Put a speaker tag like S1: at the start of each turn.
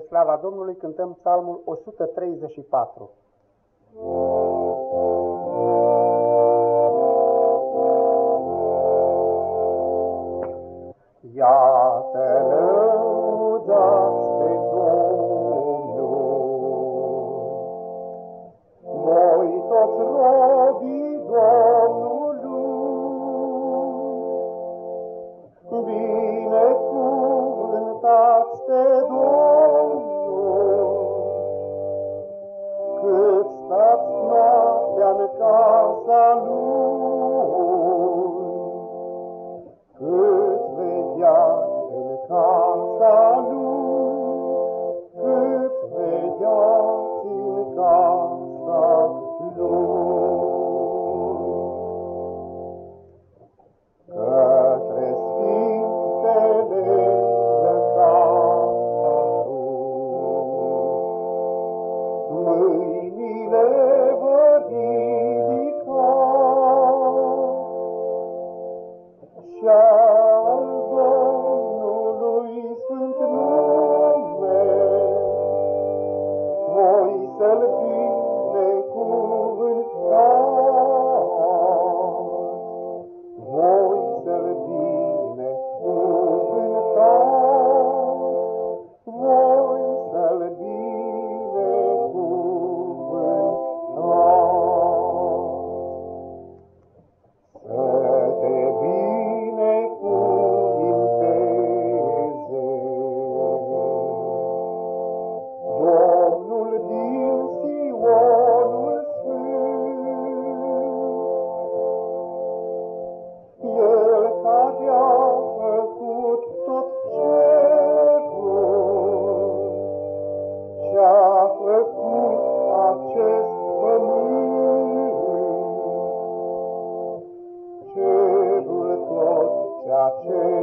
S1: spre slava Domnului cântăm psalmul 134. Casa Lui, cât vegheați în casa Lui, cât vegheați în casa Lui. Către Sfintele lăcașuri, mâinile vă ridica, pace